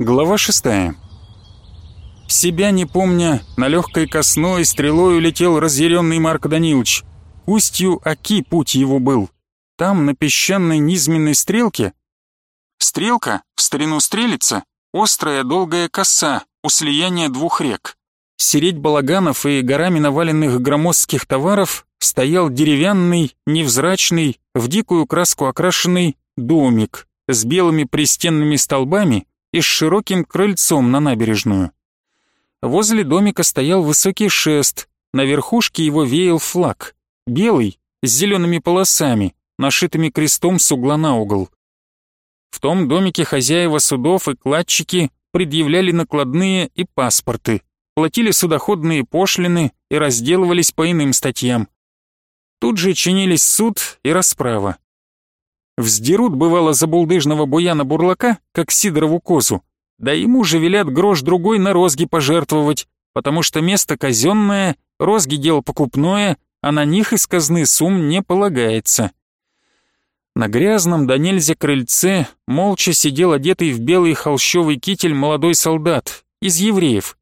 Глава шестая. Себя не помня, на легкой косной стрелой улетел разъяренный Марк Данилович. устью Аки путь его был. Там, на песчаной низменной стрелке... Стрелка, в старину стрелица, острая долгая коса у слияния двух рек. Сереть балаганов и горами наваленных громоздких товаров стоял деревянный, невзрачный, в дикую краску окрашенный домик с белыми пристенными столбами и с широким крыльцом на набережную. Возле домика стоял высокий шест, на верхушке его веял флаг, белый, с зелеными полосами, нашитыми крестом с угла на угол. В том домике хозяева судов и кладчики предъявляли накладные и паспорты, платили судоходные пошлины и разделывались по иным статьям. Тут же чинились суд и расправа. Вздерут, бывало, за булдыжного буяна бурлака, как Сидорову козу, да ему же велят грош другой на розги пожертвовать, потому что место казенное, розги дело покупное, а на них из казны сумм не полагается. На грязном да нельзя крыльце молча сидел одетый в белый холщовый китель молодой солдат из евреев.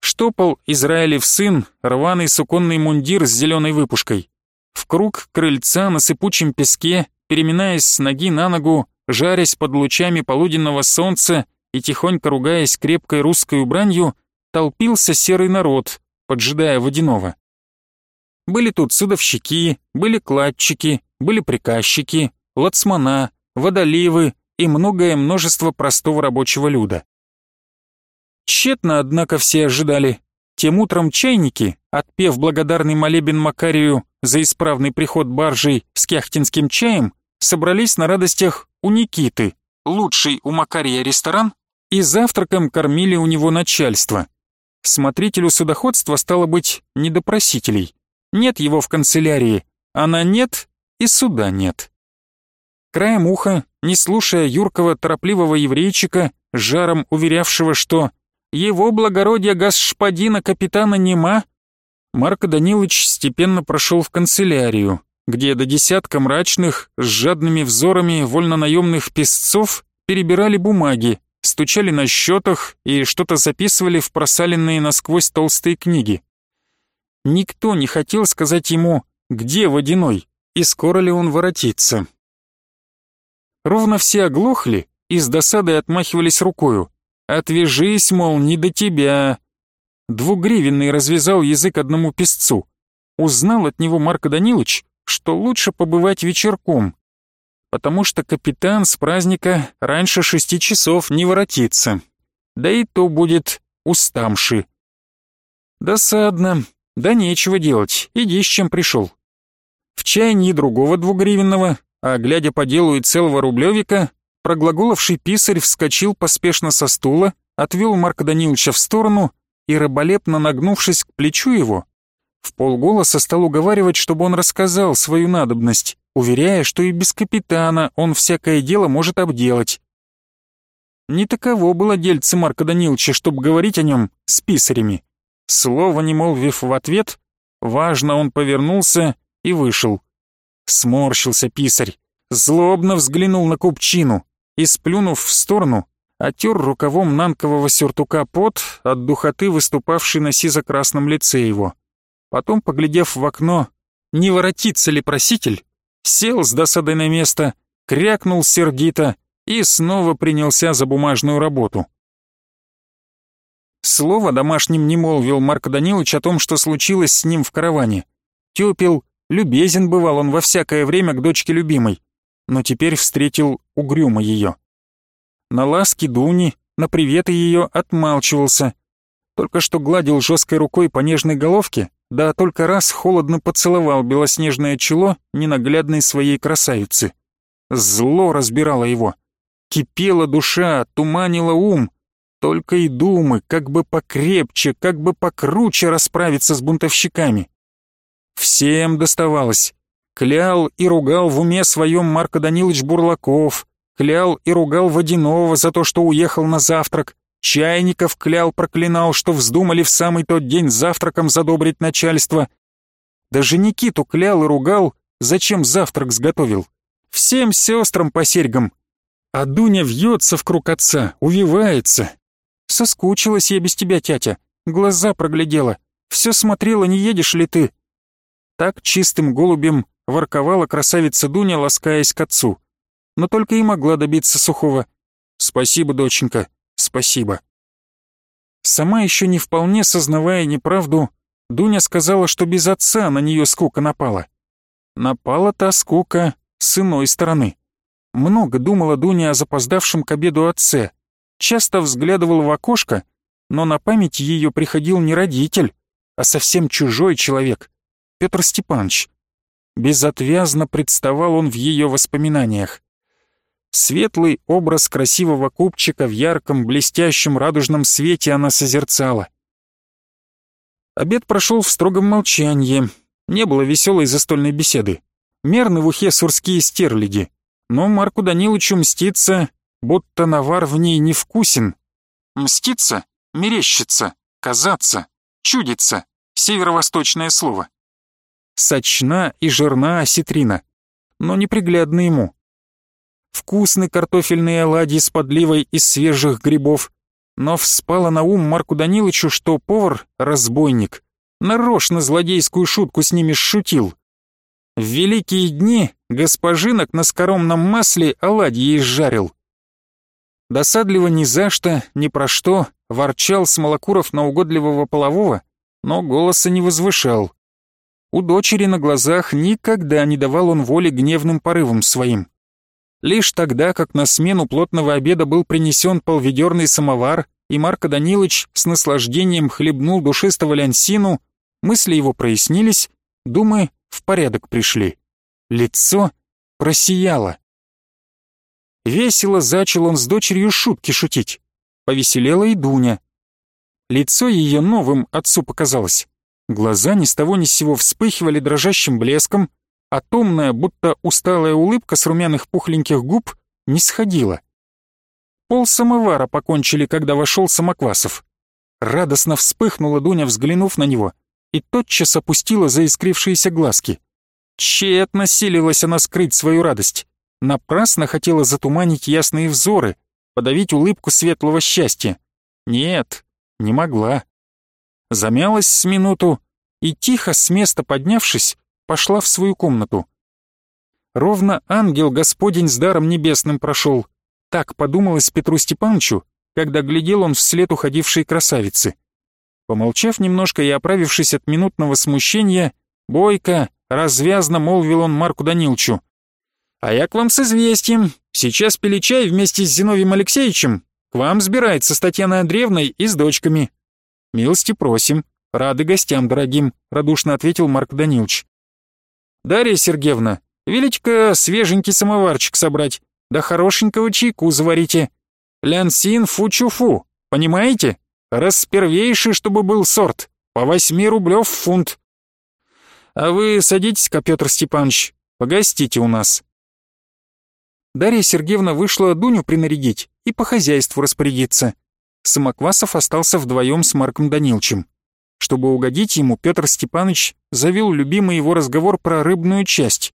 Штопал Израилев сын рваный суконный мундир с зеленой выпушкой. В круг крыльца на сыпучем песке переминаясь с ноги на ногу, жарясь под лучами полуденного солнца и тихонько ругаясь крепкой русской бранью, толпился серый народ, поджидая водяного. Были тут судовщики, были кладчики, были приказчики, лацмана, водоливы и многое множество простого рабочего люда. Тщетно, однако, все ожидали. Тем утром чайники, отпев благодарный молебен Макарию за исправный приход баржей с кяхтинским чаем, собрались на радостях у Никиты, лучший у Макария ресторан, и завтраком кормили у него начальство. Смотрителю судоходства стало быть не допросителей. Нет его в канцелярии, она нет и суда нет. Краем уха, не слушая юркого торопливого еврейчика, жаром уверявшего, что «его благородие гасшпадина капитана нема», Марко Данилович степенно прошел в канцелярию, где до десятка мрачных, с жадными взорами вольнонаемных песцов перебирали бумаги, стучали на счетах и что-то записывали в просаленные насквозь толстые книги. Никто не хотел сказать ему, где водяной и скоро ли он воротится. Ровно все оглохли и с досадой отмахивались рукою. «Отвяжись, мол, не до тебя!» Двугривенный развязал язык одному песцу. Узнал от него Марко Данилович, что лучше побывать вечерком, потому что капитан с праздника раньше шести часов не воротится, да и то будет устамши. Досадно, да нечего делать, иди с чем пришел. В чай ни другого двугривенного, а глядя по делу и целого рублевика, проглаголовший писарь вскочил поспешно со стула, отвел Марка Даниловича в сторону и, раболепно нагнувшись к плечу его, в полголоса стал уговаривать, чтобы он рассказал свою надобность, уверяя, что и без капитана он всякое дело может обделать. Не таково было дельце Марка Даниловича, чтобы говорить о нем с писарями. Слово не молвив в ответ, важно он повернулся и вышел. Сморщился писарь, злобно взглянул на купчину и, сплюнув в сторону, отер рукавом нанкового сюртука пот от духоты, выступавшей на сизо-красном лице его. Потом, поглядев в окно, не воротится ли проситель, сел с досадой на место, крякнул сердито и снова принялся за бумажную работу. Слово домашним не молвил Марк Данилович о том, что случилось с ним в караване. Тёпел, любезен бывал он во всякое время к дочке любимой, но теперь встретил угрюмо ее. На ласки Дуни, на приветы ее отмалчивался. Только что гладил жесткой рукой по нежной головке, да только раз холодно поцеловал белоснежное чело ненаглядной своей красавицы. Зло разбирало его. Кипела душа, туманила ум. Только и думы, как бы покрепче, как бы покруче расправиться с бунтовщиками. Всем доставалось. Клял и ругал в уме своем Марко Данилович Бурлаков, клял и ругал Водянова за то, что уехал на завтрак, Чайников клял, проклинал, что вздумали в самый тот день завтраком задобрить начальство. Даже Никиту клял и ругал, зачем завтрак сготовил. Всем сестрам по серьгам. А Дуня вьется в круг отца, увивается. Соскучилась я без тебя, тятя, глаза проглядела, все смотрела, не едешь ли ты. Так чистым голубем ворковала красавица Дуня, ласкаясь к отцу. Но только и могла добиться сухого. «Спасибо, доченька, спасибо». Сама еще не вполне сознавая неправду, Дуня сказала, что без отца на нее скука напала. Напала та скука с иной стороны. Много думала Дуня о запоздавшем к обеду отце, часто взглядывала в окошко, но на память ее приходил не родитель, а совсем чужой человек, Петр Степанович. Безотвязно представал он в ее воспоминаниях. Светлый образ красивого купчика в ярком, блестящем, радужном свете она созерцала. Обед прошел в строгом молчании. Не было веселой застольной беседы. Мерны в ухе сурские стерляди. Но Марку Даниловичу мстится, будто навар в ней невкусен. Мститься, мерещится, казаться, чудится. Северо-восточное слово. Сочна и жирна осетрина, но неприглядна ему. Вкусны картофельные оладьи с подливой из свежих грибов, но вспало на ум Марку Даниловичу, что повар — разбойник. Нарочно злодейскую шутку с ними шутил. В великие дни госпожинок на скоромном масле оладьи изжарил. Досадливо ни за что, ни про что, ворчал Смолокуров на угодливого полового, но голоса не возвышал. У дочери на глазах никогда не давал он воли гневным порывам своим. Лишь тогда, как на смену плотного обеда был принесен полведерный самовар, и Марко Данилович с наслаждением хлебнул душистого лянсину, мысли его прояснились, думы в порядок пришли. Лицо просияло. Весело зачал он с дочерью шутки шутить. Повеселела и Дуня. Лицо ее новым отцу показалось. Глаза ни с того ни с сего вспыхивали дрожащим блеском, а томная, будто усталая улыбка с румяных пухленьких губ не сходила. Пол самовара покончили, когда вошел Самоквасов. Радостно вспыхнула Дуня, взглянув на него, и тотчас опустила заискрившиеся глазки. Тщетно силилась она скрыть свою радость. Напрасно хотела затуманить ясные взоры, подавить улыбку светлого счастья. Нет, не могла. Замялась с минуту и, тихо с места поднявшись, пошла в свою комнату. Ровно ангел Господень с даром небесным прошел. Так подумалось Петру Степановичу, когда глядел он вслед уходившей красавицы. Помолчав немножко и оправившись от минутного смущения, бойко, развязно молвил он Марку Данилчу. «А я к вам с известием. Сейчас пили чай вместе с Зиновием Алексеевичем. К вам сбирается с Татьяной Андреевной и с дочками». «Милости просим. Рады гостям дорогим», — радушно ответил Марк Данилович. «Дарья Сергеевна, велите-ка свеженький самоварчик собрать, да хорошенького чайку заварите. Лянсин фу-чу-фу, понимаете? Распервейший, чтобы был сорт, по восьми рублев фунт. А вы садитесь-ка, Петр Степанович, погостите у нас». Дарья Сергеевна вышла Дуню принарядить и по хозяйству распорядиться. Самоквасов остался вдвоем с Марком Данилчем. Чтобы угодить ему, Петр Степанович завел любимый его разговор про рыбную часть.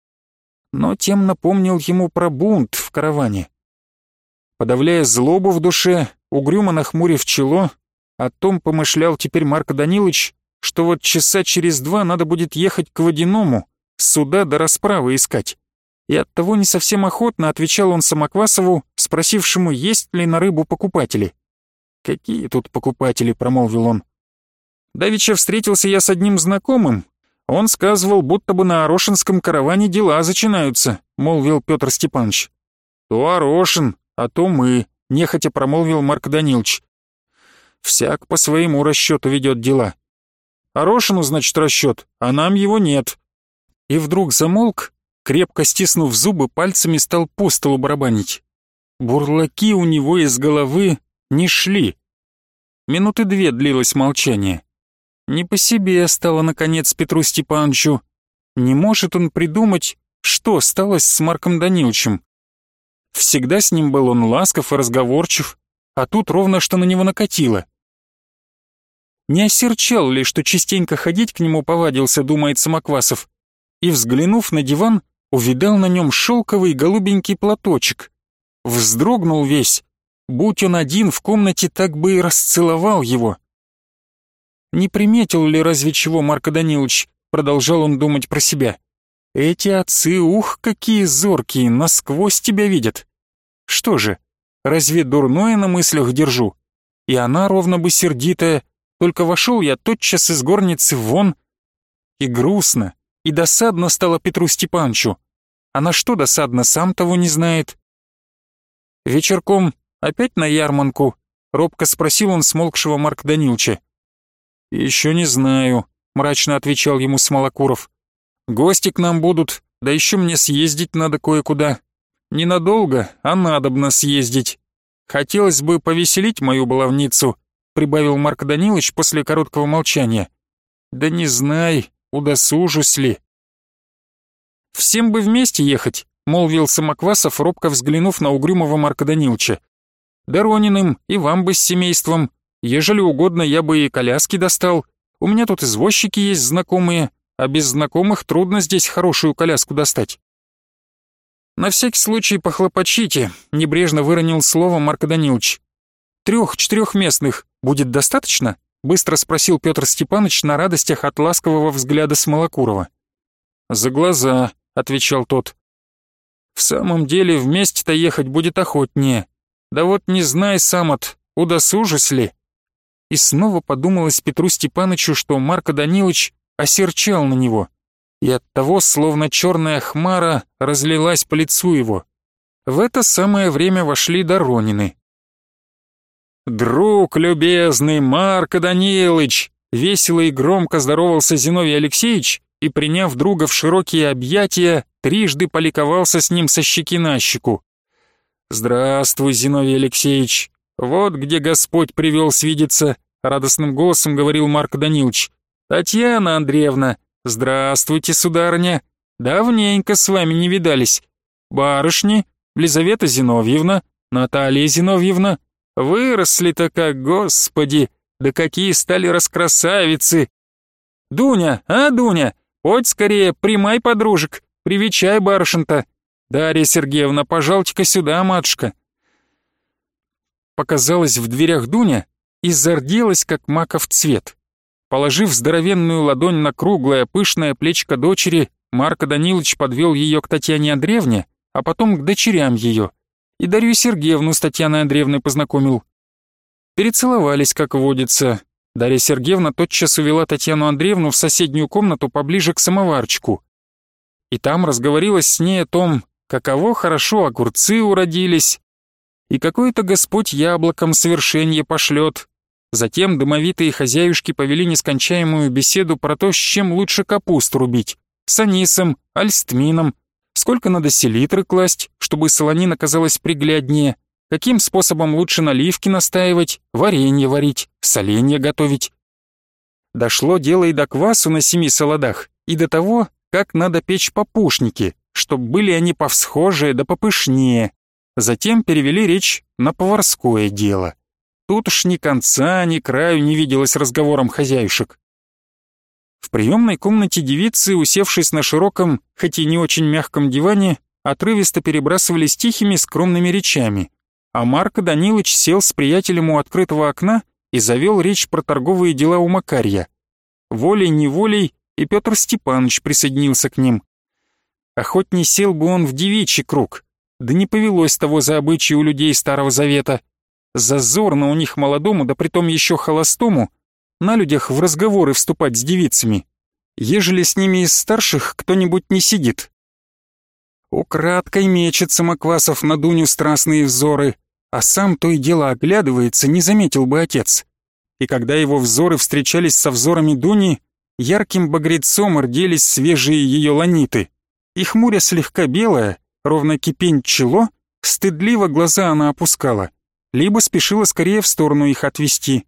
Но тем напомнил ему про бунт в караване. Подавляя злобу в душе, угрюмо нахмурив чело, о том помышлял теперь Марко Данилович, что вот часа через два надо будет ехать к водяному, суда до расправы искать. И оттого не совсем охотно отвечал он Самоквасову, спросившему, есть ли на рыбу покупатели. «Какие тут покупатели?» — промолвил он. Давеча встретился я с одним знакомым. Он сказывал, будто бы на Орошинском караване дела начинаются, молвил Петр Степанович. То Орошин, а то мы, нехотя промолвил Марк Данилович. Всяк по своему расчету ведет дела. Орошину, значит, расчет, а нам его нет. И вдруг замолк, крепко стиснув зубы, пальцами стал по столу барабанить. Бурлаки у него из головы не шли. Минуты две длилось молчание. Не по себе стало, наконец, Петру Степановичу. Не может он придумать, что сталось с Марком Даниловичем. Всегда с ним был он ласков и разговорчив, а тут ровно что на него накатило. Не осерчал ли, что частенько ходить к нему повадился, думает Самоквасов, и, взглянув на диван, увидал на нем шелковый голубенький платочек. вздрогнул весь. Будь он один в комнате, так бы и расцеловал его. Не приметил ли разве чего Марко Данилович, продолжал он думать про себя. Эти отцы, ух, какие зоркие, насквозь тебя видят. Что же, разве дурное на мыслях держу? И она ровно бы сердитая, только вошел я тотчас из горницы вон. И грустно, и досадно стало Петру Степанчу. А на что досадно, сам того не знает. Вечерком опять на ярманку? Робко спросил он смолкшего Марк Данилча. «Еще не знаю», — мрачно отвечал ему Смолокуров. «Гости к нам будут, да еще мне съездить надо кое-куда. Ненадолго, а надобно съездить. Хотелось бы повеселить мою баловницу», — прибавил Марк Данилович после короткого молчания. «Да не знай, удосужусь ли». «Всем бы вместе ехать», — молвил Самоквасов, робко взглянув на угрюмого Марка Даниловича. «Дорониным и вам бы с семейством. Ежели угодно, я бы и коляски достал. У меня тут извозчики есть знакомые, а без знакомых трудно здесь хорошую коляску достать». «На всякий случай похлопочите», — небрежно выронил слово Марко Данилович. «Трех-четырехместных будет достаточно?» — быстро спросил Петр Степанович на радостях от ласкового взгляда Смолокурова. «За глаза», — отвечал тот. «В самом деле вместе-то ехать будет охотнее. Да вот не знай сам от, удосужусь ли». И снова подумалось Петру Степановичу, что Марко Данилович осерчал на него, и оттого, словно черная хмара, разлилась по лицу его. В это самое время вошли Доронины. «Друг любезный, Марко Данилович!» Весело и громко здоровался Зиновий Алексеевич и, приняв друга в широкие объятия, трижды поликовался с ним со щеки на щеку. «Здравствуй, Зиновий Алексеевич! Вот где Господь привел свидеться!» — радостным голосом говорил Марк Данилович. «Татьяна Андреевна, здравствуйте, сударыня! Давненько с вами не видались. Барышни, Лизавета Зиновьевна, Наталья Зиновьевна, выросли-то как, господи, да какие стали раскрасавицы! Дуня, а, Дуня, хоть скорее, примай подружек, привечай барышень-то. Дарья Сергеевна, пожалуйте-ка сюда, матушка». Показалась в дверях Дуня и зарделась, как маков цвет. Положив здоровенную ладонь на круглое, пышное плечко дочери, Марко Данилович подвел ее к Татьяне Андреевне, а потом к дочерям ее, и Дарью Сергеевну с Татьяной Андреевной познакомил. Перецеловались, как водится. Дарья Сергеевна тотчас увела Татьяну Андреевну в соседнюю комнату поближе к самоварчику. И там разговорилась с ней о том, каково хорошо огурцы уродились, и какой-то Господь яблоком совершенье пошлет, Затем домовитые хозяюшки повели нескончаемую беседу про то, с чем лучше капусту рубить. С анисом, альстмином, сколько надо селитры класть, чтобы солонина казалась пригляднее, каким способом лучше наливки настаивать, варенье варить, соленья готовить. Дошло дело и до квасу на семи солодах, и до того, как надо печь попушники, чтоб были они повсхожие да попышнее. Затем перевели речь на поварское дело. Тут уж ни конца, ни краю не виделось разговором хозяюшек. В приемной комнате девицы, усевшись на широком, хоть и не очень мягком диване, отрывисто перебрасывались тихими скромными речами, а Марко Данилович сел с приятелем у открытого окна и завел речь про торговые дела у Макарья. Волей-неволей и Петр Степанович присоединился к ним. Охотней сел бы он в девичий круг, да не повелось того за обычаи у людей Старого Завета — Зазорно у них молодому, да притом еще холостому, на людях в разговоры вступать с девицами, ежели с ними из старших кто-нибудь не сидит. Украдкой мечет Самоквасов на Дуню страстные взоры, а сам то и дело оглядывается, не заметил бы отец. И когда его взоры встречались со взорами Дуни, ярким багрецом рделись свежие ее ланиты, и хмуря слегка белая, ровно кипень чело, стыдливо глаза она опускала либо спешила скорее в сторону их отвести.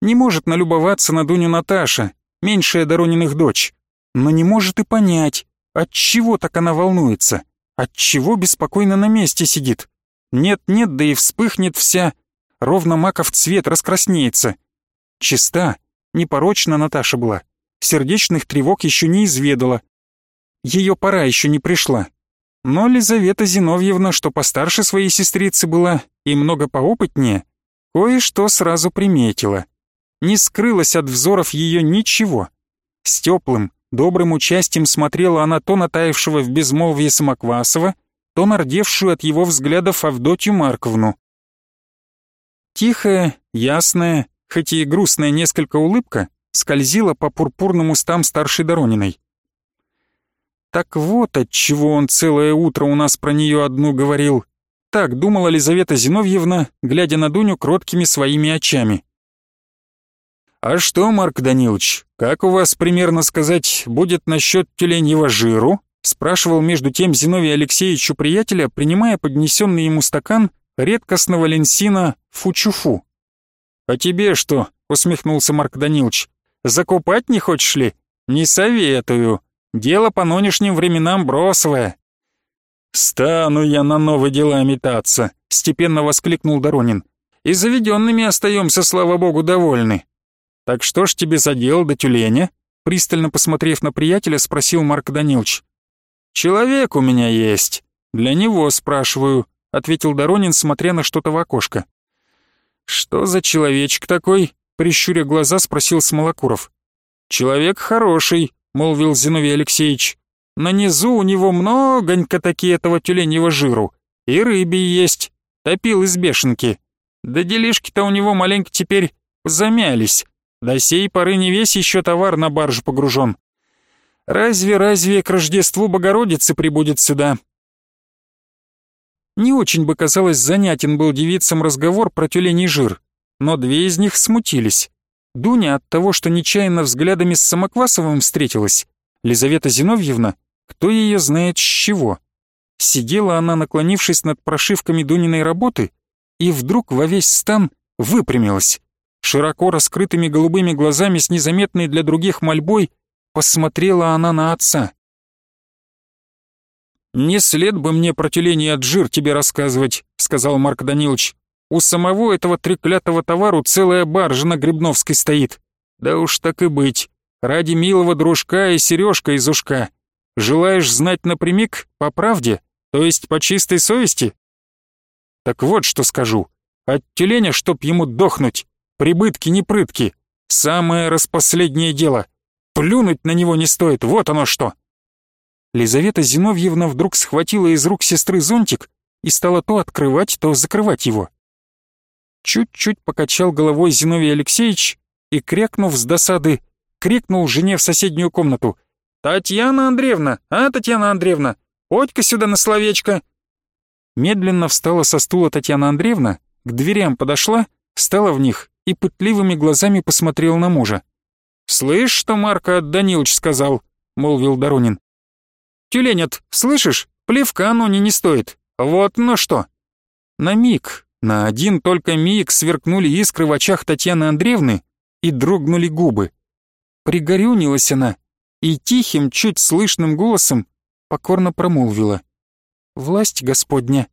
Не может налюбоваться на Дуню Наташа, меньшая Дорониных дочь, но не может и понять, от чего так она волнуется, от чего беспокойно на месте сидит. Нет-нет, да и вспыхнет вся, ровно маков цвет раскраснеется. Чиста, непорочна Наташа была, сердечных тревог еще не изведала. Ее пора еще не пришла. Но Лизавета Зиновьевна, что постарше своей сестрицы была и много поопытнее, кое-что сразу приметила. Не скрылось от взоров ее ничего. С теплым, добрым участием смотрела она то на таявшего в безмолвии Самоквасова, то нардевшую от его взглядов Авдотью Марковну. Тихая, ясная, хоть и грустная несколько улыбка, скользила по пурпурным устам старшей Дорониной. Так вот отчего он целое утро у нас про нее одну говорил. Так думала Лизавета Зиновьевна, глядя на Дуню кроткими своими очами. «А что, Марк Данилович, как у вас, примерно сказать, будет насчет тюленьего жиру?» спрашивал между тем Зиновий Алексеевич у приятеля, принимая поднесенный ему стакан редкостного ленсина фучуфу. «А тебе что?» — усмехнулся Марк Данилович. «Закупать не хочешь ли? Не советую. Дело по нынешним временам бросовое». «Стану я на новые дела метаться», — степенно воскликнул Доронин. «И заведенными остаемся, слава богу, довольны». «Так что ж тебе за дело до тюленя?» Пристально посмотрев на приятеля, спросил Марк Данилович. «Человек у меня есть. Для него спрашиваю», — ответил Доронин, смотря на что-то в окошко. «Что за человечек такой?» — прищуря глаза, спросил Смолокуров. «Человек хороший», — молвил Зиновий Алексеевич. «На низу у него многонько такие этого тюленьего жиру. И рыбий есть. Топил из бешенки. Да делишки-то у него маленько теперь замялись. До сей поры не весь еще товар на баржу погружен. Разве-разве к Рождеству Богородицы прибудет сюда?» Не очень бы, казалось, занятен был девицам разговор про тюленей жир, но две из них смутились. Дуня от того, что нечаянно взглядами с Самоквасовым встретилась. Лизавета Зиновьевна, кто ее знает с чего. Сидела она, наклонившись над прошивками Дуниной работы, и вдруг во весь стан выпрямилась. Широко раскрытыми голубыми глазами с незаметной для других мольбой посмотрела она на отца. «Не след бы мне про тюлени от жир тебе рассказывать», — сказал Марк Данилович. «У самого этого треклятого товару целая баржа на Грибновской стоит. Да уж так и быть. Ради милого дружка и сережка из ушка. Желаешь знать напрямик, по правде, то есть по чистой совести?» «Так вот что скажу. От тюленя, чтоб ему дохнуть, прибытки не прытки. Самое распоследнее дело. Плюнуть на него не стоит, вот оно что!» Лизавета Зиновьевна вдруг схватила из рук сестры зонтик и стала то открывать, то закрывать его. Чуть-чуть покачал головой Зиновий Алексеевич и, крякнув с досады, крикнул жене в соседнюю комнату. «Татьяна Андреевна! А, Татьяна Андреевна! Подь-ка сюда на словечко!» Медленно встала со стула Татьяна Андреевна, к дверям подошла, встала в них и пытливыми глазами посмотрела на мужа. «Слышь, что Марка Данилович сказал?» — молвил Доронин. Тюленят, слышишь? Плевка оно не, не стоит. Вот ну что. На миг, на один только миг сверкнули искры в очах Татьяны Андреевны и дрогнули губы. Пригорюнилась она и тихим, чуть слышным голосом покорно промолвила. «Власть Господня».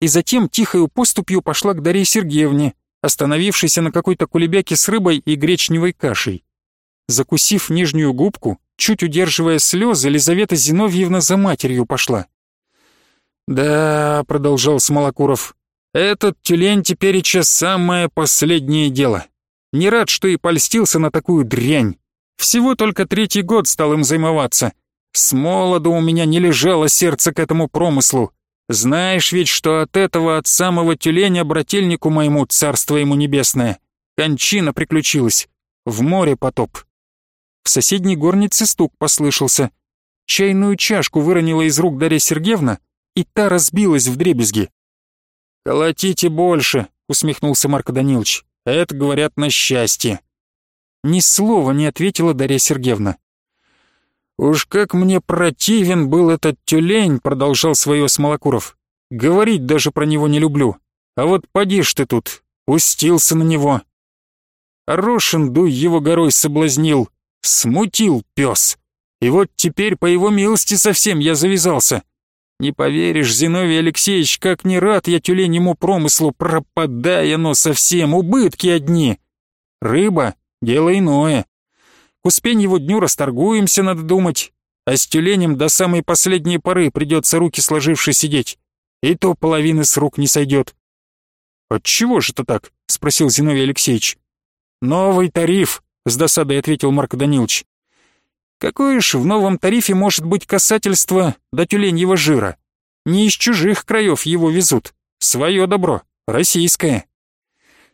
И затем тихою поступью пошла к Дарье Сергеевне, остановившейся на какой-то кулебяке с рыбой и гречневой кашей. Закусив нижнюю губку, Чуть удерживая слезы, Елизавета Зиновьевна за матерью пошла. «Да», — продолжал Смолокуров, — «этот тюлень тепереча самое последнее дело. Не рад, что и польстился на такую дрянь. Всего только третий год стал им займоваться. С молоду у меня не лежало сердце к этому промыслу. Знаешь ведь, что от этого, от самого тюленя брательнику моему, царство ему небесное, кончина приключилась. В море потоп. В соседней горнице стук послышался. Чайную чашку выронила из рук Дарья Сергеевна, и та разбилась в дребезги. «Колотите больше», — усмехнулся Марко Данилович. «Это, говорят, на счастье». Ни слова не ответила Дарья Сергеевна. «Уж как мне противен был этот тюлень», — продолжал свое Смолокуров. «Говорить даже про него не люблю. А вот поди ж ты тут, устился на него». Рошин дуй его горой соблазнил, Смутил пес. И вот теперь по его милости совсем я завязался. Не поверишь, Зиновий Алексеевич, как не рад я тюленему промыслу, пропадая но совсем, убытки одни. Рыба — дело иное. К Успеньеву дню расторгуемся, надо думать. а с тюленем до самой последней поры придется руки сложивши сидеть. И то половины с рук не сойдет. «Отчего же это так?» — спросил Зиновий Алексеевич. «Новый тариф», — с досадой ответил Марк Данилович. «Какое ж в новом тарифе может быть касательство до тюленьего жира? Не из чужих краев его везут. Свое добро, российское».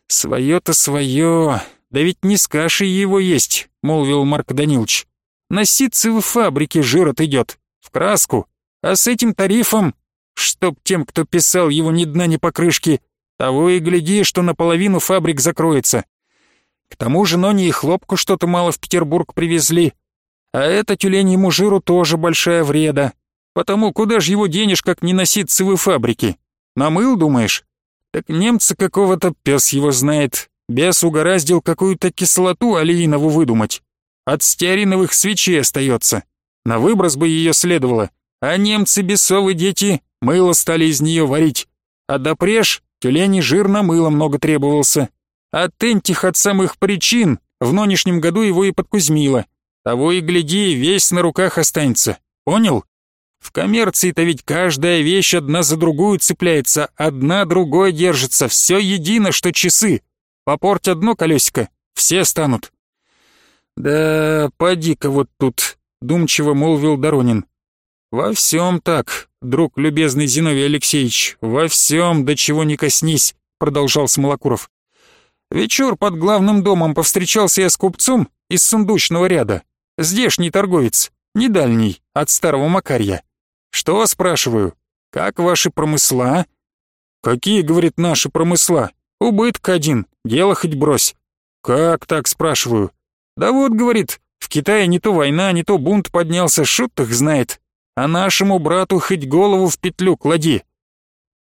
«Свое-то свое, да ведь не с кашей его есть», — молвил Марк Данилович. «На ситцевой фабрике жир отойдет, в краску, а с этим тарифом, чтоб тем, кто писал его ни дна, ни покрышки, того и гляди, что наполовину фабрик закроется. К тому же Нони и хлопку что-то мало в Петербург привезли. А это тюленьему жиру тоже большая вреда. Потому куда ж его денешь, как не на ситцевой фабрике? Намыл, думаешь? Так немца какого-то пес его знает. Бес угораздил какую-то кислоту алиинову выдумать. От стеариновых свечей остается. На выброс бы ее следовало. А немцы бесовые дети мыло стали из нее варить. А допреж тюлени жир на мыло много требовался. А тентих от самых причин в нынешнем году его и подкузмило. Того и гляди, весь на руках останется. Понял? В коммерции-то ведь каждая вещь одна за другую цепляется, одна другой держится, все едино, что часы. Попорть одно колесико, все станут. Да, поди-ка вот тут, думчиво молвил Доронин. Во всем так, друг любезный Зиновий Алексеевич, во всем, до чего не коснись, продолжал Смолокуров. Вечер под главным домом повстречался я с купцом из сундучного ряда. Здешний торговец, не дальний, от старого Макарья. «Что?» — спрашиваю. «Как ваши промысла?» «Какие, — говорит, — наши промысла? Убыток один, дело хоть брось». «Как так?» — спрашиваю. «Да вот, — говорит, — в Китае не то война, не то бунт поднялся, шут их знает. А нашему брату хоть голову в петлю клади».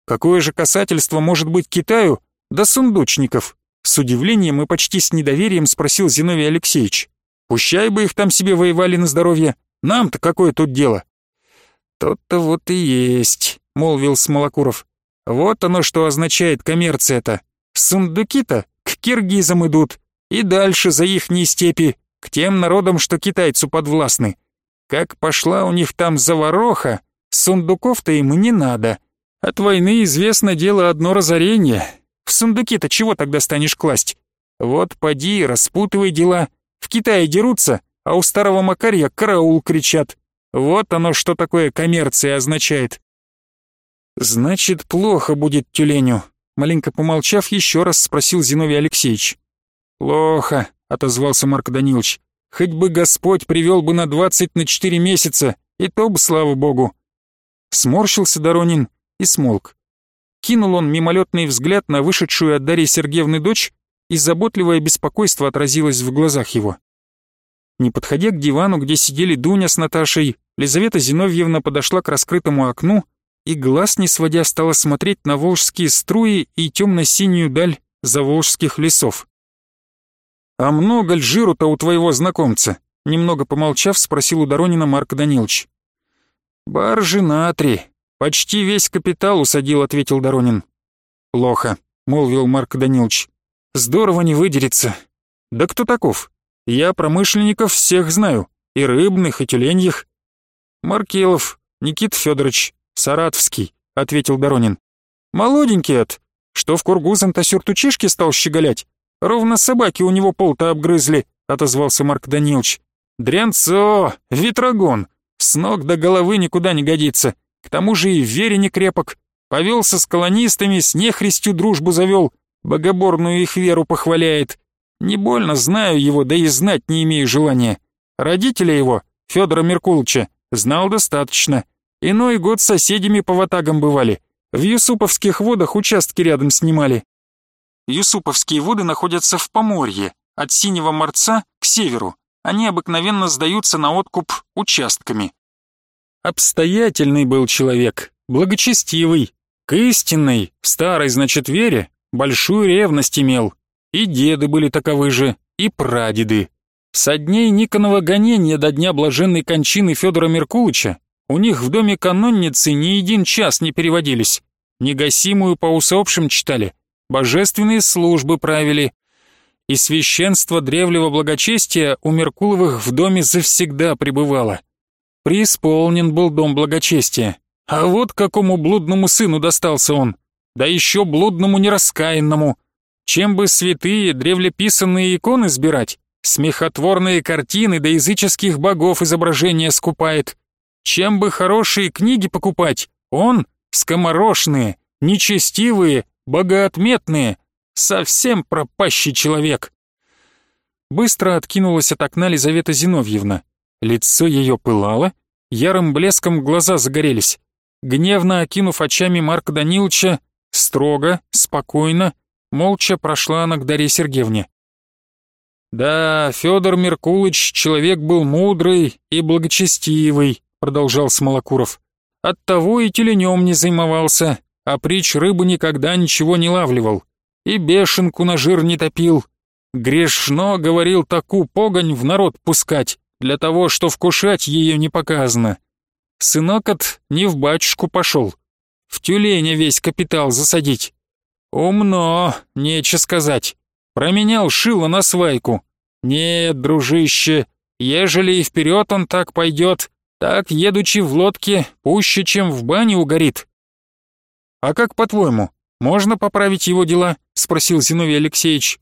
Какое же касательство может быть Китаю до сундучников? С удивлением и почти с недоверием спросил Зиновий Алексеевич. Пущай бы их там себе воевали на здоровье. Нам-то какое тут дело? «То-то вот и есть», — молвил Смолокуров. «Вот оно что означает коммерция-то. Сундуки-то к киргизам идут, и дальше за ихние степи, к тем народам, что китайцу подвластны. Как пошла у них там завароха, сундуков-то им не надо. От войны известно дело одно разорение. В сундуки-то чего тогда станешь класть? Вот поди, распутывай дела. В Китае дерутся, а у старого Макарья караул кричат. Вот оно, что такое коммерция означает. Значит, плохо будет тюленю. Маленько помолчав, еще раз спросил Зиновий Алексеевич. Плохо, отозвался Марк Данилович. Хоть бы Господь привел бы на двадцать на четыре месяца, и то бы, слава богу. Сморщился Доронин и смолк. Кинул он мимолетный взгляд на вышедшую от Дарьи Сергеевны дочь, и заботливое беспокойство отразилось в глазах его. Не подходя к дивану, где сидели Дуня с Наташей, Лизавета Зиновьевна подошла к раскрытому окну и, глаз не сводя, стала смотреть на волжские струи и темно-синюю даль заволжских лесов. «А много ль жиру-то у твоего знакомца?» Немного помолчав, спросил у Доронина Марк Данилович. «Баржи на три. Почти весь капитал усадил», — ответил Доронин. «Плохо», — молвил Марк Данилович. «Здорово не выдерется. Да кто таков? Я промышленников всех знаю, и рыбных, и тюленьих. Маркелов, Никит Федорович, Саратовский, ответил Доронин. Молоденький от, что в кургузом-то сюртучишки стал щеголять. Ровно собаки у него пол-то обгрызли, отозвался Марк Данилович. Дрянцо, ветрогон, с ног до головы никуда не годится. К тому же и в вере не крепок. Повелся с колонистами, с нехристью дружбу завел, богоборную их веру похваляет. Не больно знаю его, да и знать не имею желания. Родителя его, Федора Меркулыча, знал достаточно. Иной год соседями по ватагам бывали. В Юсуповских водах участки рядом снимали. Юсуповские воды находятся в Поморье, от Синего Морца к северу. Они обыкновенно сдаются на откуп участками. Обстоятельный был человек, благочестивый, к истинной, старой, значит, вере, большую ревность имел, и деды были таковы же, и прадеды. Со дней Никонова гонения до дня блаженной кончины Федора Меркулыча у них в доме канонницы ни один час не переводились. Негасимую по усопшим читали, божественные службы правили. И священство древнего благочестия у Меркуловых в доме завсегда пребывало. Преисполнен был дом благочестия. А вот какому блудному сыну достался он. Да еще блудному нераскаянному. Чем бы святые древлеписанные иконы сбирать? Смехотворные картины да языческих богов изображения скупает. Чем бы хорошие книги покупать? Он скоморошные, нечестивые, богоотметные, совсем пропащий человек. Быстро откинулась от окна Лизавета Зиновьевна. Лицо ее пылало, ярым блеском глаза загорелись. Гневно окинув очами Марка Даниловича, строго, спокойно, молча прошла она к Дарье Сергеевне. «Да, Федор Меркулыч человек был мудрый и благочестивый», продолжал Смолокуров. «Оттого и теленем не займовался, а прич рыбу никогда ничего не лавливал, и бешенку на жир не топил. Грешно, говорил, таку погонь в народ пускать, для того, что вкушать ее не показано. Сынок от не в батюшку пошел, в тюленя весь капитал засадить. Умно, нече сказать. Променял шило на свайку. Нет, дружище, ежели и вперед он так пойдет, так, едучи в лодке, пуще, чем в бане угорит. А как по-твоему, можно поправить его дела? Спросил Зиновий Алексеевич.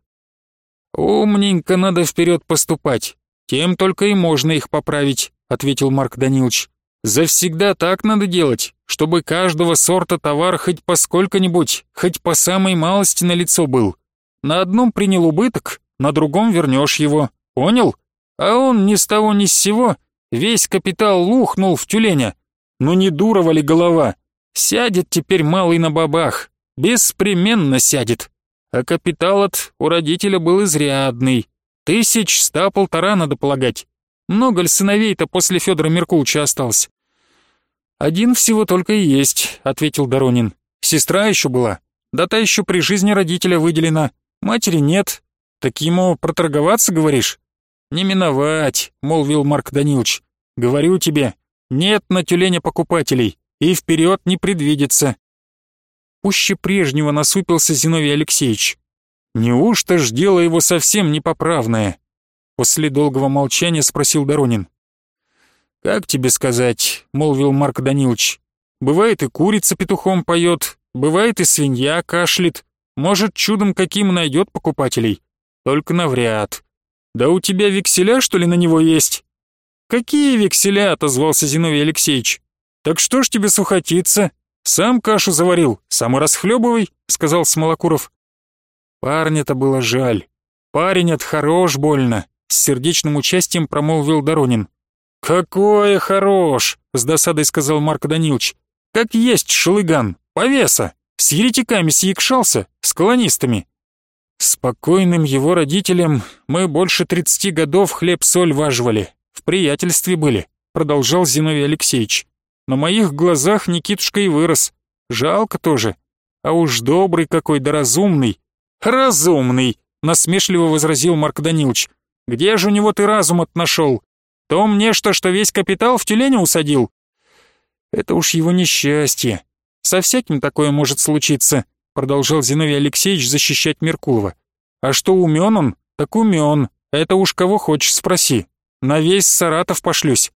Умненько надо вперед поступать, тем только и можно их поправить, ответил Марк Данилович. Завсегда так надо делать, чтобы каждого сорта товар хоть по сколько-нибудь, хоть по самой малости на лицо был. На одном принял убыток, на другом вернешь его, понял? А он ни с того ни с сего весь капитал лухнул в тюленя. Ну не дурова ли голова? Сядет теперь малый на бабах, беспременно сядет. А капитал от у родителя был изрядный, тысяч ста полтора надо полагать. Много ли сыновей-то после Федора Меркулча осталось? «Один всего только и есть», — ответил Доронин. «Сестра еще была. Да та еще при жизни родителя выделена. Матери нет. Так ему проторговаться, говоришь?» «Не миновать», — молвил Марк Данилович. «Говорю тебе, нет на тюленя покупателей, и вперед не предвидится». Пуще прежнего насупился Зиновий Алексеевич. «Неужто ж дело его совсем непоправное?» После долгого молчания спросил Доронин. «Как тебе сказать?» — молвил Марк Данилович. «Бывает и курица петухом поет, бывает и свинья кашлет. Может, чудом каким найдет покупателей. Только навряд. Да у тебя векселя, что ли, на него есть?» «Какие векселя?» — отозвался Зиновий Алексеевич. «Так что ж тебе сухотиться? Сам кашу заварил, сам и расхлебывай», — сказал Смолокуров. Парня-то было жаль. Парень от хорош больно, с сердечным участием промолвил Доронин. «Какое хорош!» — с досадой сказал Марко Данилович. «Как есть шлыган, повеса, с еретиками съекшался, с колонистами». Спокойным его родителям мы больше тридцати годов хлеб-соль важивали, в приятельстве были, продолжал Зиновий Алексеевич. На моих глазах Никитушка и вырос. Жалко тоже. А уж добрый какой да разумный. Разумный, насмешливо возразил Марк Данилович. Где же у него ты разум отношел? То мне что, что весь капитал в тюленя усадил? Это уж его несчастье. Со всяким такое может случиться, продолжал Зиновий Алексеевич защищать Меркулова. А что умен он, так умен. Это уж кого хочешь спроси. На весь Саратов пошлюсь.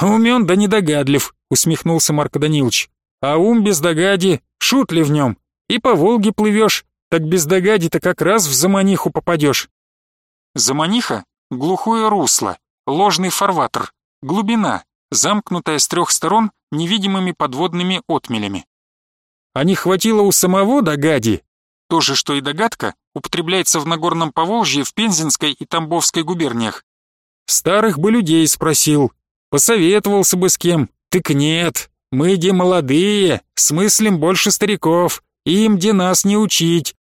Умен да недогадлив, усмехнулся Марко Данилович. А ум без догади, шут ли в нем? И по Волге плывешь, так без догади-то как раз в заманиху попадешь. Заманиха — глухое русло, ложный фарватер, глубина, замкнутая с трех сторон невидимыми подводными отмелями. А не хватило у самого догади? То же, что и догадка, употребляется в Нагорном Поволжье, в Пензенской и Тамбовской губерниях. Старых бы людей спросил, посоветовался бы с кем. Так нет, мы де молодые, смыслим больше стариков, им де нас не учить.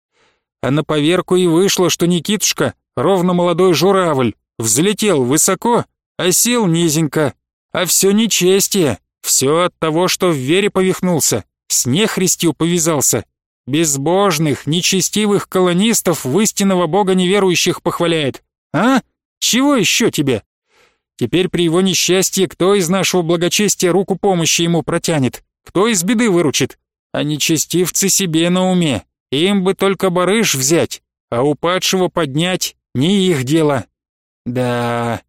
А на поверку и вышло, что Никитушка ровно молодой журавль, Взлетел высоко, а сел низенько. А все нечестие, все от того, что в вере повихнулся, с нехристью повязался. Безбожных, нечестивых колонистов в истинного бога неверующих похваляет. А? Чего еще тебе? Теперь при его несчастье кто из нашего благочестия руку помощи ему протянет? Кто из беды выручит? А нечестивцы себе на уме. Им бы только барыш взять, а упадшего поднять не их дело. Да,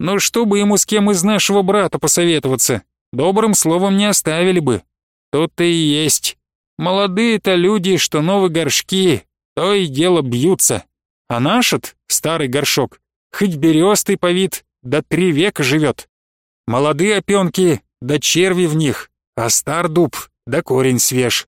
Но чтобы ему с кем из нашего брата посоветоваться, добрым словом не оставили бы. Тут-то и есть. Молодые-то люди, что новые горшки, то и дело бьются. А наш старый горшок, хоть берестый по вид, до три века живет. Молодые опенки, да черви в них, а стар дуб, да корень свеж.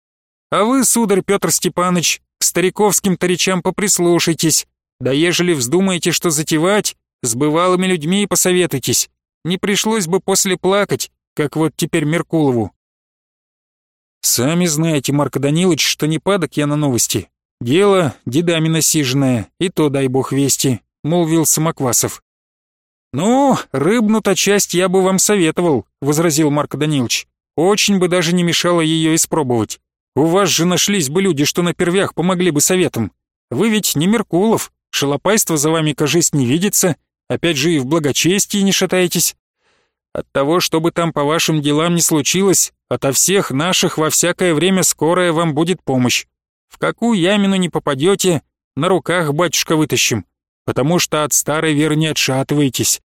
А вы, сударь Петр Степаныч, к стариковским-то речам поприслушайтесь, да ежели вздумаете что затевать, с бывалыми людьми посоветуйтесь. Не пришлось бы после плакать, как вот теперь Меркулову. Сами знаете, Марко Данилович, что не падок я на новости. Дело дедами насиженное, и то дай бог вести, молвил Самоквасов. «Ну, рыбну-то часть я бы вам советовал», — возразил Марко Данилович. «Очень бы даже не мешало ее испробовать. У вас же нашлись бы люди, что на первях помогли бы советом. Вы ведь не Меркулов, шалопайство за вами, кажись, не видится, Опять же и в благочестии не шатаетесь. От того, чтобы там по вашим делам не случилось, ото всех наших во всякое время скорая вам будет помощь. В какую ямину не попадете, на руках батюшка вытащим, потому что от старой веры не отшатываетесь.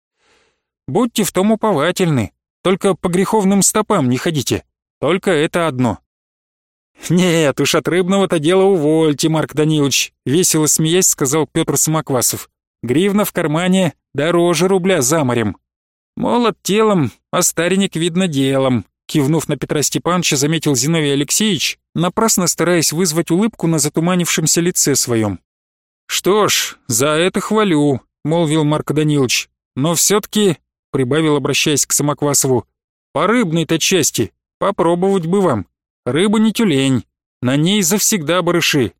Будьте в том уповательны, только по греховным стопам не ходите, только это одно. «Нет уж, от рыбного-то дела увольте, Марк Данилович», — весело смеясь сказал Петр Самоквасов. «Гривна в кармане, Дороже рубля за морем. Молод телом, а старенек видно делом. Кивнув на Петра Степановича, заметил Зиновий Алексеевич, напрасно стараясь вызвать улыбку на затуманившемся лице своем. «Что ж, за это хвалю», — молвил Марко Данилович. «Но все-таки», — прибавил, обращаясь к Самоквасову, «по рыбной-то части попробовать бы вам. Рыба не тюлень, на ней завсегда барыши».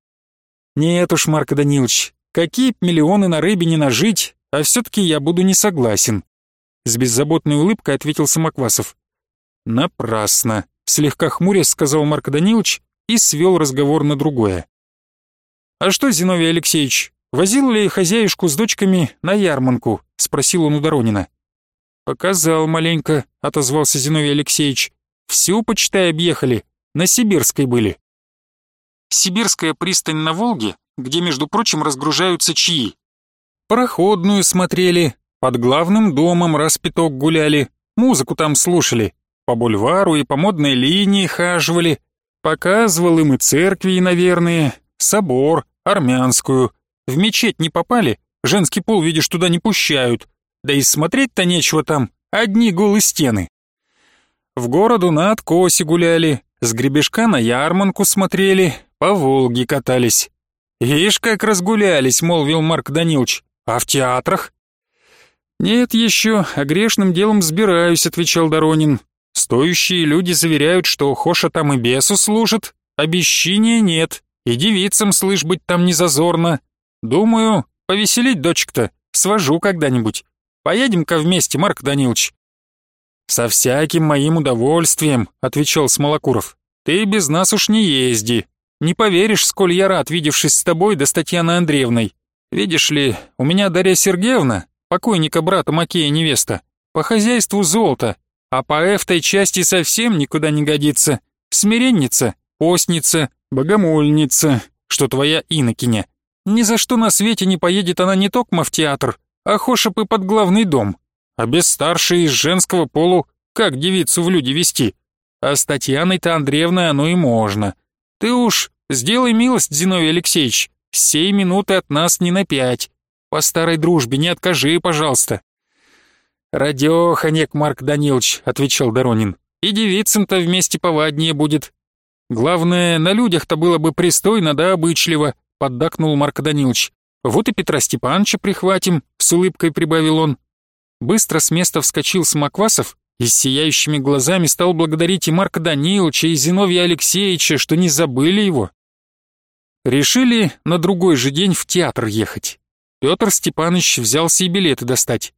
«Нет уж, Марко Данилович, какие б миллионы на рыбе не нажить, а все-таки я буду не согласен. С беззаботной улыбкой ответил Самоквасов. Напрасно, слегка хмурясь сказал Марк Данилович и свел разговор на другое. «А что, Зиновий Алексеевич, возил ли хозяюшку с дочками на ярманку?» — спросил он у Доронина. «Показал маленько», — отозвался Зиновий Алексеевич. «Всю, почитай, объехали. На Сибирской были». Сибирская пристань на Волге, где, между прочим, разгружаются чаи. Проходную смотрели, под главным домом раз пяток гуляли, музыку там слушали, по бульвару и по модной линии хаживали. Показывал им и церкви, наверное, собор, армянскую. В мечеть не попали, женский пол, видишь, туда не пущают. Да и смотреть-то нечего там, одни голые стены. В городу на откосе гуляли, с гребешка на ярманку смотрели, по Волге катались. «Ишь, как разгулялись», — молвил Марк Данилович. А в театрах? Нет еще, а грешным делом сбираюсь, отвечал Доронин. Стоящие люди заверяют, что Хоша там и бесу служит, обещания нет, и девицам, слышь, быть там не зазорно. Думаю, повеселить дочек-то, свожу когда-нибудь. Поедем-ка вместе, Марк Данилович. «Со всяким моим удовольствием», — отвечал Смолокуров. «Ты без нас уж не езди. Не поверишь, сколь я рад, видевшись с тобой да с Татьяной Андреевной. Видишь ли, у меня Дарья Сергеевна, покойника брата Макея невеста, по хозяйству золото, а по этой части совсем никуда не годится. Смиренница, постница, богомольница, что твоя инокиня. Ни за что на свете не поедет она не токмо в театр, а хошеп и под главный дом. А без старшей из женского полу как девицу в люди вести? А с Татьяной-то Андреевной оно и можно. Ты уж сделай милость, Зиновий Алексеевич, Сей минуты от нас не на пять. По старой дружбе не откажи, пожалуйста». «Радёханек, Марк Данилович», — отвечал Доронин. «И девицам-то вместе поваднее будет. Главное, на людях-то было бы пристойно да обычливо», — поддакнул Марк Данилович. «Вот и Петра Степановича прихватим», — с улыбкой прибавил он. Быстро с места вскочил Самоквасов и с сияющими глазами стал благодарить и Марка Даниловича, и Зиновия Алексеевича, что не забыли его. Решили на другой же день в театр ехать. Петр Степанович взялся и билеты достать.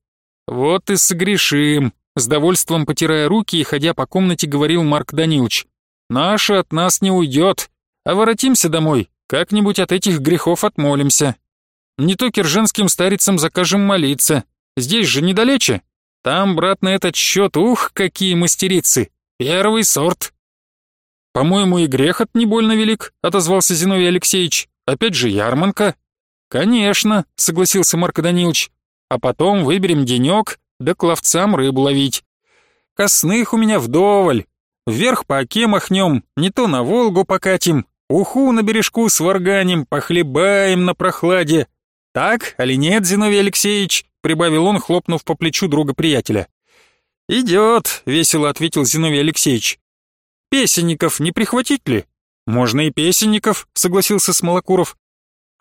«Вот и согрешим», — с довольством потирая руки и ходя по комнате говорил Марк Данилович. «Наша от нас не уйдет, а воротимся домой, как-нибудь от этих грехов отмолимся. Не то кирженским старицам закажем молиться, здесь же недалече. Там, брат, на этот счет, ух, какие мастерицы, первый сорт». «По-моему, и грех от не больно велик», — отозвался Зиновий Алексеевич. «Опять же ярманка». «Конечно», — согласился Марко Данилович. «А потом выберем денек, да к ловцам рыбу ловить. Косных у меня вдоволь. Вверх по оке махнем, не то на Волгу покатим, уху на бережку сварганим, похлебаем на прохладе. Так, али нет, Зиновий Алексеевич?» — прибавил он, хлопнув по плечу друга-приятеля. «Идет», — весело ответил Зиновий Алексеевич. «Песенников не прихватить ли?» «Можно и песенников», — согласился Смолокуров.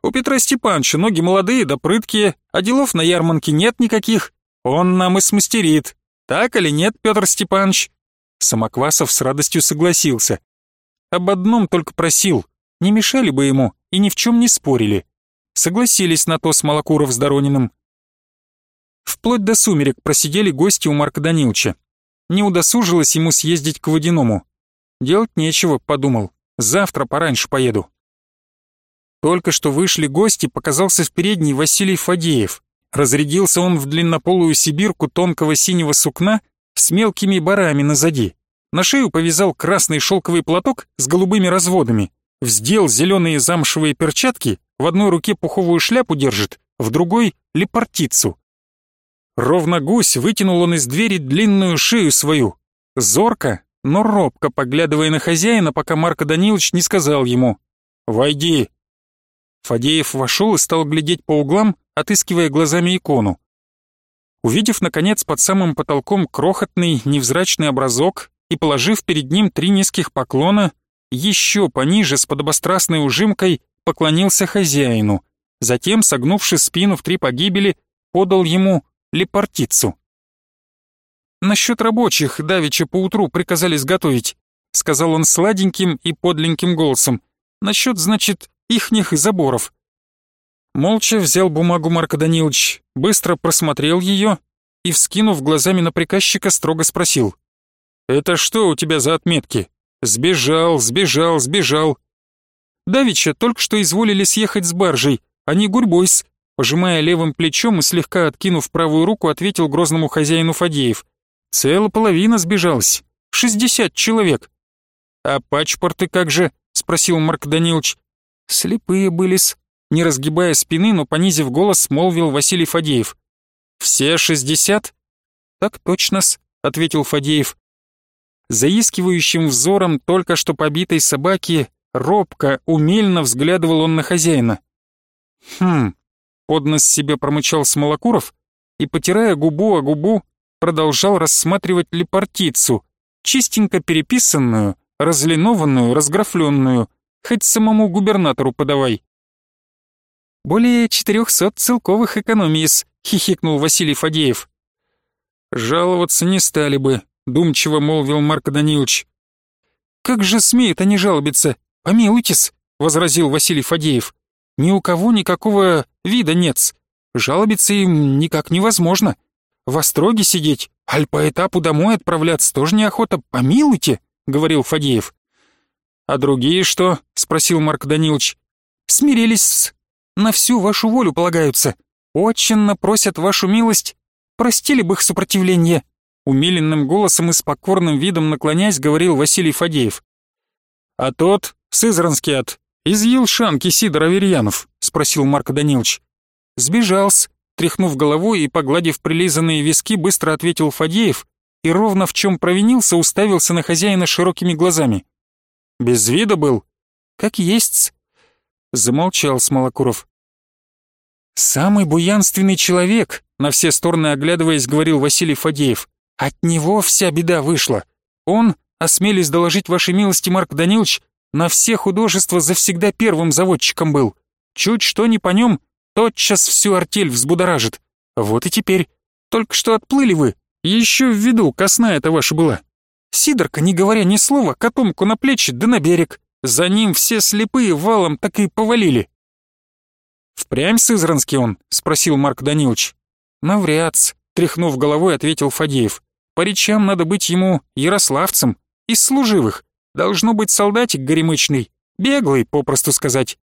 «У Петра Степановича ноги молодые да прыткие, а делов на ярмарке нет никаких. Он нам и смастерит. Так или нет, Петр Степанович?» Самоквасов с радостью согласился. Об одном только просил, не мешали бы ему и ни в чем не спорили. Согласились на то Смолокуров с Дорониным. Вплоть до сумерек просидели гости у Марка Даниловича. Не удосужилось ему съездить к водяному. Делать нечего, подумал. Завтра пораньше поеду. Только что вышли гости, показался в передней Василий Фадеев. Разрядился он в длиннополую сибирку тонкого синего сукна с мелкими барами назади. На шею повязал красный шелковый платок с голубыми разводами. Вздел зеленые замшевые перчатки, в одной руке пуховую шляпу держит, в другой — лепартицу. Ровно гусь вытянул он из двери длинную шею свою. Зорко, но робко поглядывая на хозяина, пока Марко Данилович не сказал ему «Войди». Фадеев вошел и стал глядеть по углам, отыскивая глазами икону. Увидев, наконец, под самым потолком крохотный, невзрачный образок и положив перед ним три низких поклона, еще пониже, с подобострастной ужимкой, поклонился хозяину, затем, согнувши спину в три погибели, подал ему лепартицу. «Насчет рабочих давеча поутру приказали сготовить», сказал он сладеньким и подленьким голосом. «Насчет, значит, ихних заборов». Молча взял бумагу Марка Данилович, быстро просмотрел ее и, вскинув глазами на приказчика, строго спросил. «Это что у тебя за отметки? Сбежал, сбежал, сбежал». Давича только что изволили съехать с баржей, они гурьбой-с, пожимая левым плечом и слегка откинув правую руку, ответил грозному хозяину Фадеев. Целая половина сбежалась. Шестьдесят человек. А пачпорты как же? Спросил Марк Данилович. Слепые были-с. Не разгибая спины, но понизив голос, молвил Василий Фадеев. «Все шестьдесят?» «Так точно-с», — ответил Фадеев. Заискивающим взором только что побитой собаки робко, умельно взглядывал он на хозяина. «Хм», — поднос себе промычал Смолокуров и, потирая губу о губу, продолжал рассматривать лепартицу, чистенько переписанную, разлинованную, разграфленную, хоть самому губернатору подавай. «Более четырехсот целковых экономиис», — хихикнул Василий Фадеев. «Жаловаться не стали бы», — думчиво молвил Марк Данилович. «Как же смеют они жалобиться? Помилуйтесь», — возразил Василий Фадеев. «Ни у кого никакого вида нет. Жалобиться им никак невозможно. В Остроге сидеть, аль по этапу домой отправляться тоже неохота, помилуйте», — говорил Фадеев. «А другие что?» — спросил Марк Данилович. «Смирились, на всю вашу волю полагаются. Очень просят вашу милость, простили бы их сопротивление», умиленным голосом и с покорным видом наклоняясь, говорил Василий Фадеев. «А тот, Сызранский от, из Елшанки Сидор Аверьянов?» — спросил Марк Данилович. «Сбежал-с, Тряхнув головой и погладив прилизанные виски, быстро ответил Фадеев и ровно в чем провинился, уставился на хозяина широкими глазами. «Без вида был?» «Как есть-с», замолчал Смолокуров. «Самый буянственный человек», на все стороны оглядываясь, говорил Василий Фадеев. «От него вся беда вышла. Он, осмелись доложить вашей милости, Марк Данилович, на все художества завсегда первым заводчиком был. Чуть что не по нем, тотчас всю артель взбудоражит. Вот и теперь. Только что отплыли вы, еще в виду косна это ваша была. Сидорка, не говоря ни слова, котомку на плечи да на берег. За ним все слепые валом так и повалили. «Впрямь Сызранский он?» — спросил Марк Данилович. «Навряд-с», тряхнув головой, ответил Фадеев. «По речам надо быть ему ярославцем, из служивых. Должно быть солдатик горемычный, беглый, попросту сказать».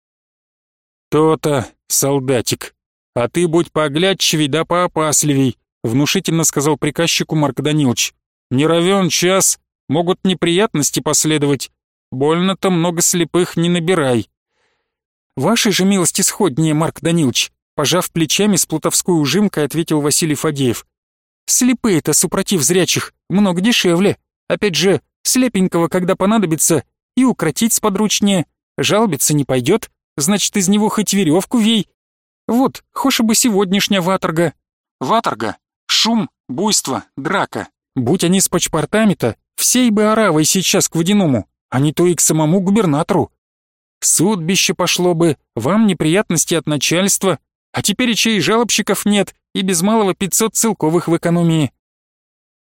«То-то, солдатик, а ты будь пооглядчивей да поопасливей», внушительно сказал приказчику Марк Данилович. «Не равен час, могут неприятности последовать. Больно-то много слепых не набирай». «Вашей же милости сходнее, Марк Данилович», пожав плечами с плутовской ужимкой, ответил Василий Фадеев. Слепые-то, супротив зрячих, много дешевле. Опять же, слепенького, когда понадобится, и укротить сподручнее. Жалобиться не пойдет, значит, из него хоть веревку вей. Вот, хоша бы сегодняшняя ваторга. Ваторга — шум, буйство, драка. Будь они с пачпортами-то, всей бы оравой сейчас к водяному, а не то и к самому губернатору. Судбище пошло бы, вам неприятности от начальства, а теперь и чей жалобщиков нет, и без малого 500 целковых в экономии.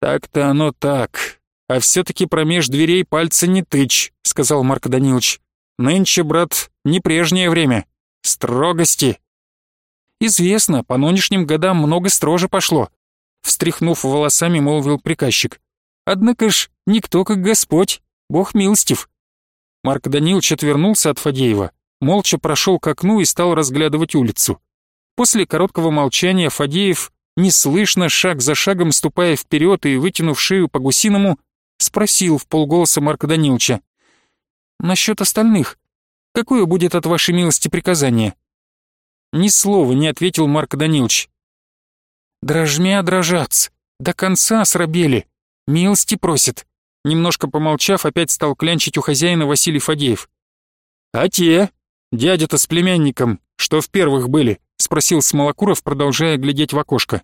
Так-то оно так, а все-таки промеж дверей пальца не тычь, сказал Марк Данилович. Нынче, брат, не прежнее время. Строгости. Известно, по нынешним годам много строже пошло. Встряхнув волосами, молвил приказчик. Однако ж, никто как Господь, Бог милостив. Марк Данилович отвернулся от Фадеева, молча прошел к окну и стал разглядывать улицу. После короткого молчания Фадеев, неслышно, шаг за шагом ступая вперед и вытянув шею по гусиному, спросил в полголоса Марка Даниловича. «Насчет остальных, какое будет от вашей милости приказание?» Ни слова не ответил Марк Данилович. «Дрожмя дрожац, до конца срабели, милости просит», Немножко помолчав, опять стал клянчить у хозяина Василий Фадеев. «А те? Дядя-то с племянником, что в первых были?» — спросил Смолокуров, продолжая глядеть в окошко.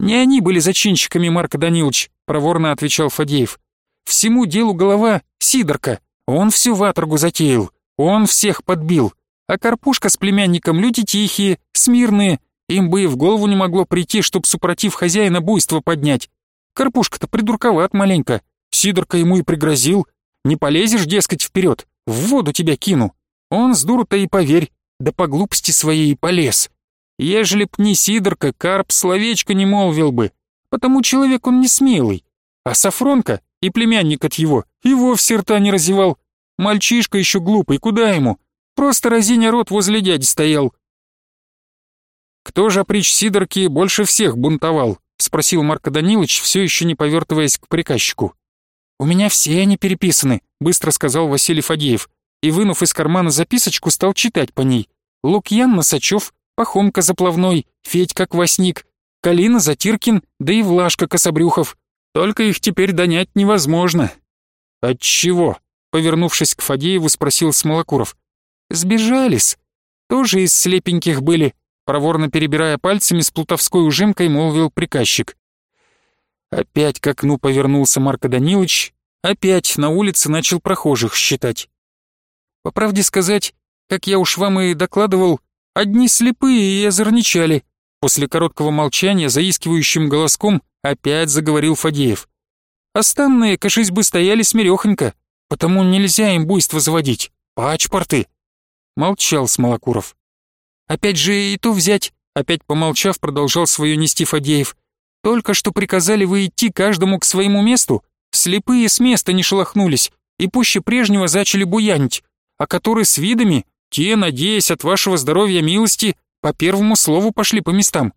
«Не они были зачинщиками, Марка Данилович», — проворно отвечал Фадеев. «Всему делу голова Сидорка. Он всю ваторгу затеял, он всех подбил. А Карпушка с племянником люди тихие, смирные. Им бы и в голову не могло прийти, чтоб супротив хозяина буйство поднять. Карпушка-то придурковат маленько. Сидорка ему и пригрозил. Не полезешь, дескать, вперед, в воду тебя кину. Он с дуру-то и поверь, да по глупости своей и полез. Ежели б не Сидорка, Карп словечко не молвил бы, потому человек он не смелый. А Сафронка и племянник от его и вовсе рта не разевал. Мальчишка еще глупый, куда ему? Просто разиня рот возле дяди стоял. Кто же опричь Сидорки больше всех бунтовал? — спросил Марко Данилович, все еще не повертываясь к приказчику. «У меня все они переписаны», — быстро сказал Василий Фадеев, и, вынув из кармана записочку, стал читать по ней. «Лукьян Носачев, Пахомка Заплавной, Федька Квасник, Калина Затиркин, да и Влашка Кособрюхов. Только их теперь донять невозможно». «Отчего?» — повернувшись к Фадееву, спросил Смолокуров. «Сбежались. Тоже из слепеньких были, проворно перебирая пальцами с плутовской ужимкой, молвил приказчик. Опять к окну повернулся Марко Данилович, опять на улице начал прохожих считать. По правде сказать, как я уж вам и докладывал, одни слепые и озорничали. После короткого молчания заискивающим голоском опять заговорил Фадеев. Останные, кашись бы, стояли смирёхонько, потому нельзя им буйство заводить. Пачпорты. Молчал Смолокуров. Опять же и ту взять, опять помолчав, продолжал свое нести Фадеев. Только что приказали вы идти каждому к своему месту, слепые с места не шелохнулись и пуще прежнего зачали буянить, а которые с видами, те, надеясь от вашего здоровья милости, по первому слову пошли по местам.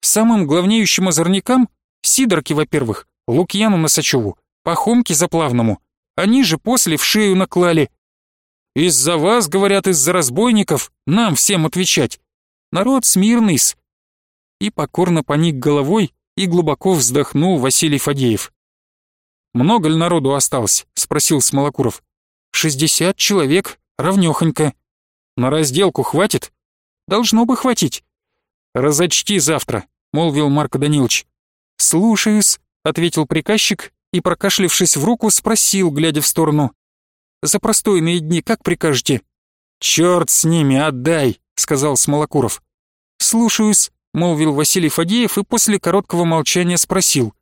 Самым главнеющим озорникам, Сидорке, во-первых, Лукьяну Носачеву, Пахомке Заплавному, они же после в шею наклали, из-за вас, говорят, из-за разбойников, нам всем отвечать. Народ смирный-с. И покорно поник головой и глубоко вздохнул Василий Фадеев. «Много ли народу осталось?» — спросил Смолокуров. «Шестьдесят человек, равнёхонько. На разделку хватит?» «Должно бы хватить». «Разочти завтра», — молвил Марко Данилович. «Слушаюсь», — ответил приказчик и, прокашлившись в руку, спросил, глядя в сторону. За простойные дни как прикажете?» «Черт с ними, отдай!» — сказал Смолокуров. «Слушаюсь», — молвил Василий Фадеев и после короткого молчания спросил.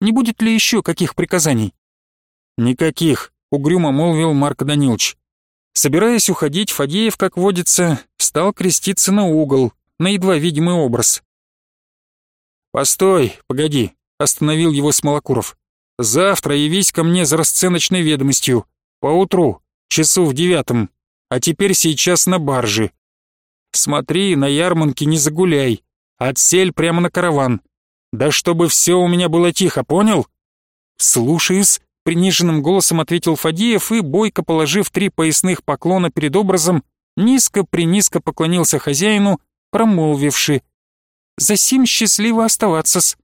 «Не будет ли еще каких приказаний?» «Никаких», — угрюмо молвил Марк Данилович. Собираясь уходить, Фадеев, как водится, стал креститься на угол, на едва видимый образ. «Постой, погоди», — остановил его Смолокуров. «Завтра явись ко мне за расценочной ведомостью. Поутру, часу в девятом, а теперь сейчас на барже. Смотри, на ярмарке не загуляй, отсель прямо на караван. Да чтобы все у меня было тихо, понял? Слушаюсь, приниженным голосом ответил Фадеев и, бойко положив три поясных поклона перед образом, низко-принизко поклонился хозяину, промолвивши «За сим счастливо оставаться-с».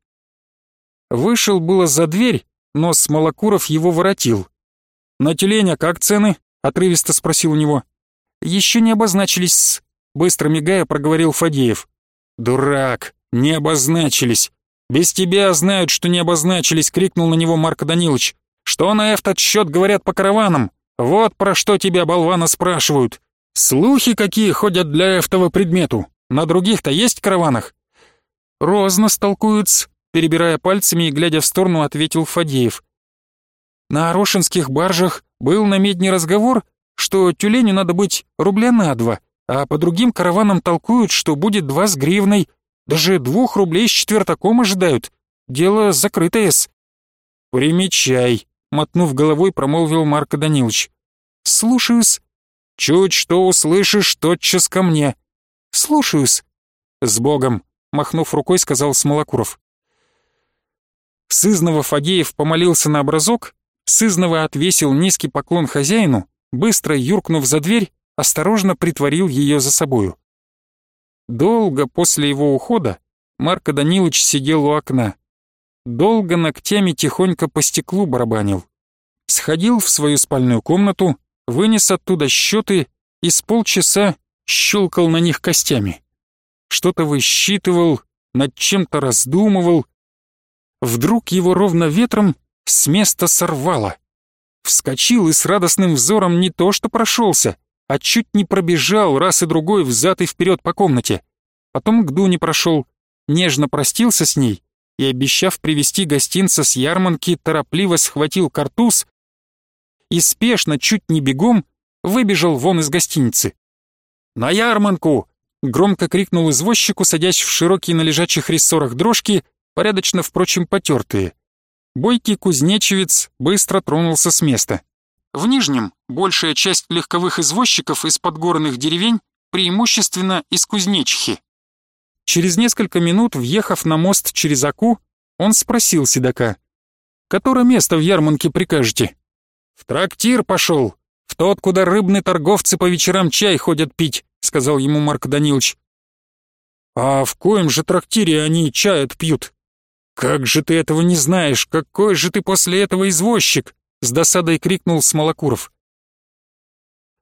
Вышел было за дверь, но Смолокуров его воротил. «На тюленя как цены?» — отрывисто спросил у него. «Еще не обозначились быстро мигая, проговорил Фадеев. «Дурак, не обозначились. Без тебя знают, что не обозначились», — крикнул на него Марко Данилович. «Что на этот счет говорят по караванам? Вот про что тебя, болвана, спрашивают. Слухи какие ходят для этого предмету. На других-то есть караванах?» «Розно столкуются», — перебирая пальцами и глядя в сторону, ответил Фадеев. «На орошинских баржах был на медне разговор, что тюленю надо быть рубля на два, а по другим караванам толкуют, что будет два с гривной, даже двух рублей с четвертаком ожидают. Дело закрытое-с». «Примечай», — мотнув головой, промолвил Марко Данилович. «Слушаюсь». «Чуть что услышишь, тотчас ко мне». «Слушаюсь». «С Богом», — махнув рукой, сказал Смолокуров. Сызнова Фадеев помолился на образок, Сызнова отвесил низкий поклон хозяину, быстро юркнув за дверь, осторожно притворил ее за собою. Долго после его ухода Марко Данилович сидел у окна. Долго ногтями тихонько по стеклу барабанил. Сходил в свою спальную комнату, вынес оттуда счеты и с полчаса щелкал на них костями. Что-то высчитывал, над чем-то раздумывал. Вдруг его ровно ветром с места сорвало. Вскочил и с радостным взором не то что прошелся, а чуть не пробежал раз и другой взад и вперед по комнате. Потом к Дуне прошел, нежно простился с ней и, обещав привезти гостинца с ярмарки, торопливо схватил картуз и спешно, чуть не бегом, выбежал вон из гостиницы. «На ярмарку!» — громко крикнул извозчику, садясь в широкие на лежачих рессорах дрожки, порядочно, впрочем, потертые. Бойкий кузнечевец быстро тронулся с места. В Нижнем большая часть легковых извозчиков из подгорных деревень преимущественно из Кузнечихи. Через несколько минут, въехав на мост через Аку, он спросил седока. «Которое место в Ярманке прикажете?» «В трактир пошел, в тот, куда рыбные торговцы по вечерам чай ходят пить», сказал ему Марк Данилович. «А в коем же трактире они чай пьют?» «Как же ты этого не знаешь? Какой же ты после этого извозчик?» с досадой крикнул Смолокуров.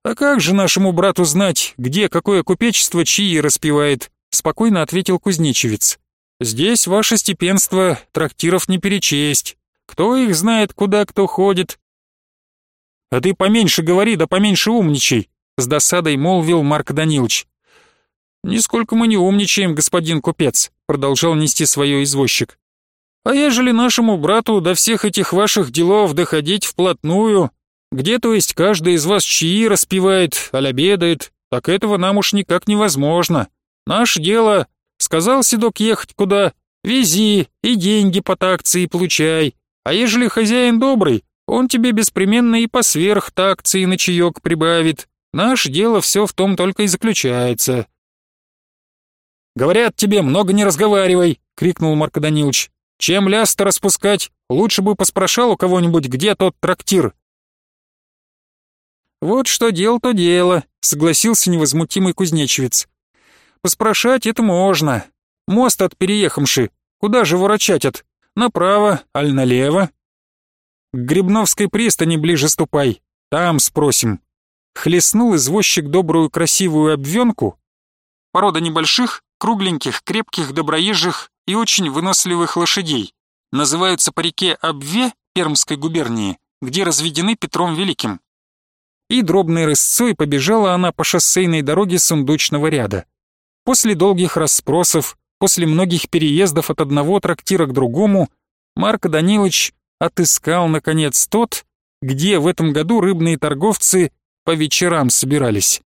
«А как же нашему брату знать, где какое купечество чьи распевает?» Спокойно ответил кузнечевец. «Здесь ваше степенство трактиров не перечесть. Кто их знает, куда кто ходит?» «А ты поменьше говори, да поменьше умничай», с досадой молвил Марк Данилович. «Нисколько мы не умничаем, господин купец», продолжал нести свое извозчик. А ежели нашему брату до всех этих ваших делов доходить вплотную, где, то есть, каждый из вас чаи распивает, аль обедает, так этого нам уж никак невозможно. Наше дело, сказал седок ехать куда, вези и деньги по такции получай. А ежели хозяин добрый, он тебе беспременно и по сверх такции на чаек прибавит. Наше дело все в том только и заключается. «Говорят тебе, много не разговаривай!» — крикнул Марко Данилович. Чем ляста распускать, лучше бы поспрашал у кого-нибудь, где тот трактир. Вот что дело, то дело, согласился невозмутимый кузнечевец. Поспрашать это можно. Мост от переехавши. Куда же ворочать от? Направо, аль налево? К Грибновской пристани ближе ступай. Там спросим. Хлестнул извозчик добрую красивую обвенку. Порода небольших, кругленьких, крепких, доброезжих и очень выносливых лошадей. Называются по реке Обве Пермской губернии, где разведены Петром Великим. И дробной рысцой побежала она по шоссейной дороге сундучного ряда. После долгих расспросов, после многих переездов от одного трактира к другому, Марко Данилович отыскал, наконец, тот, где в этом году рыбные торговцы по вечерам собирались.